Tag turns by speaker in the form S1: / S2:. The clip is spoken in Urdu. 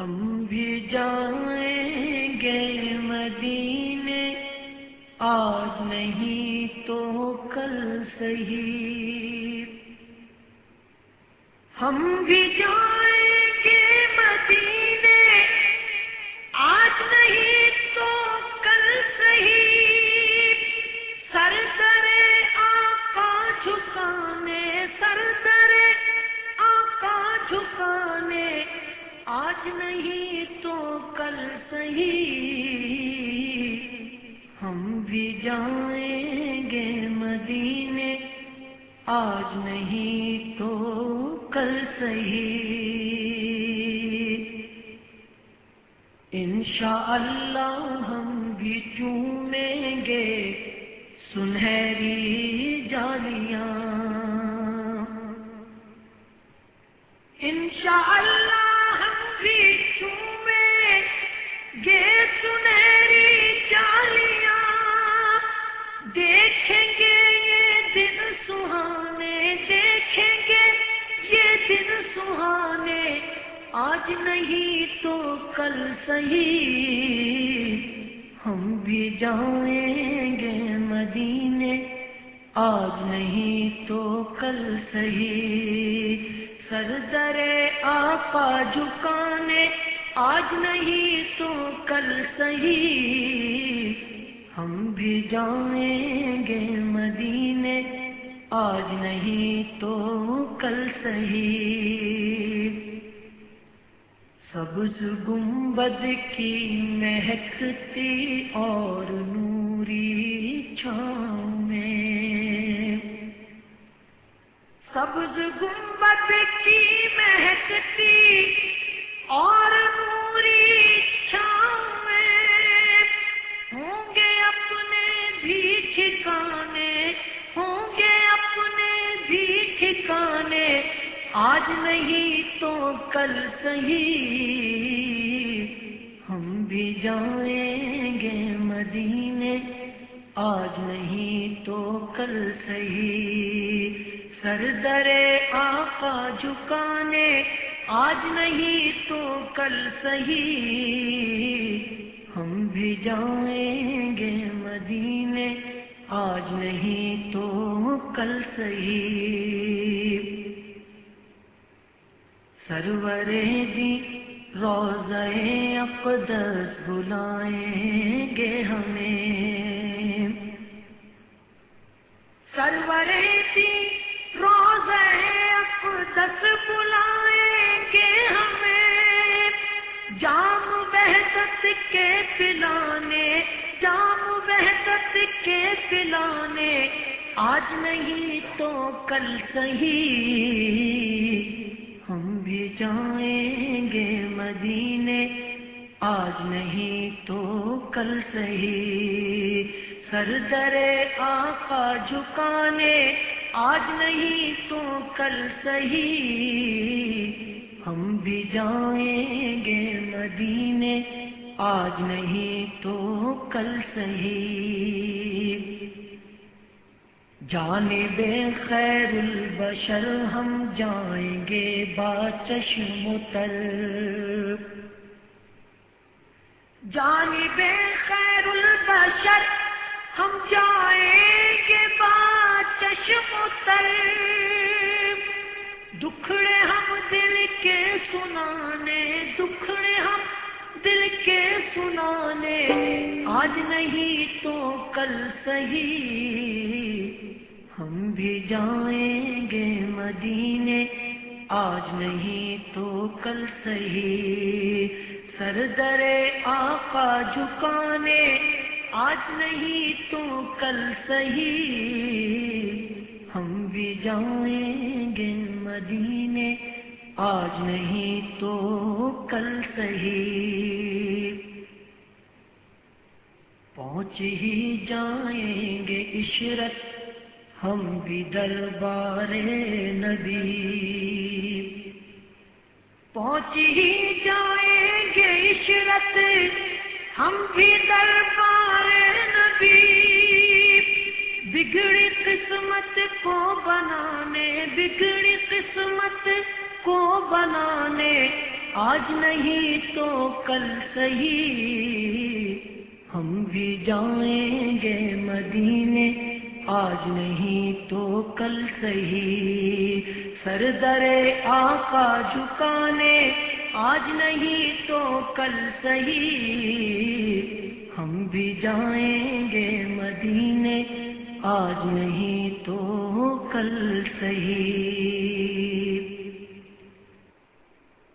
S1: ہم بھی جائیں گے مدینے۔ آج نہیں تو کل صحیح۔ ہم بھی جائیں آج نہیں تو کل صحیح۔ ہم بھی جائیں گے مدینے، آج نہیں تو کل صحیح۔ انشاءاللہ ہم بھی چومیں گے سنہری جالیاں۔ انشاءاللہ آج نہیں تو کل صحیح ہم بھی جائیں گے مدینے آج نہیں تو کل صحیح سر درے آقا جھکانے، آج نہیں تو کل صحیح۔ ہم بھی جائیں گے مدینے، آج نہیں تو کل صحیح۔ سبز گنبد کی مہکتی اور نوری چھاؤں میں۔ سبز گنبد کی مہکتی اور نوری چھاؤں میں ہوں گے اپنے بھی ٹھکانے، ہوں گے اپنے بھی ٹھکانے۔ آج نہیں تو کل صحیح، ہم بھی جائیں گے مدینے۔ آج نہیں تو کل صحیح۔ سر درے آقا جھکانے، آج نہیں تو کل صحیح۔ ہم بھی جائیں گے مدینے، آج نہیں تو کل صحیح۔ سرورے دی روزے اقدس بلائیں گے ہمیں۔ سرورے دی روزے اقدس بلائیں گے ہمیں۔ جام وحدت کے پلانے، جام وحدت کے پلانے۔ آج نہیں تو کل صحیح۔ ہم بھی جائیں گے مدینے آج نہیں تو کل صحیح۔ سر درے آقا جھکانے، آج نہیں تو کل صحیح۔ ہم بھی جائیں گے مدینے، آج نہیں تو کل صحیح۔ جانے بے خیر البشر، ہم جائیں گے با چشم تر جانے بے خیر البشر، ہم جائیں گے با چشم تر دکھڑے ہم دل کے سنانے، دکھڑے ہم دل کے سنانے۔ آج نہیں تو کل صحیح۔ ہم بھی جائیں گے مدینے، آج نہیں تو کل صحیح۔ سر درے آقا جھکانے، آج نہیں تو کل صحیح۔ ہم بھی جائیں گے مدینے، آج نہیں تو کل صحیح۔ پہنچ ہی جائیں گے عشرت، ہم بھی دربار نبی۔ پہنچ ہی جائیں گے عشرت۔ ہم بھی دربار نبی۔ بگڑی قسمت کو بنانے، بگڑی قسمت کو بنانے۔ آج نہیں تو کل سہی ہم بھی جائیں گے مدینے۔ آج نہیں تو کل سہی سر در آقا جھکانے، آج نہیں تو کل سہی ہم بھی جائیں گے مدینے، آج نہیں تو کل سہی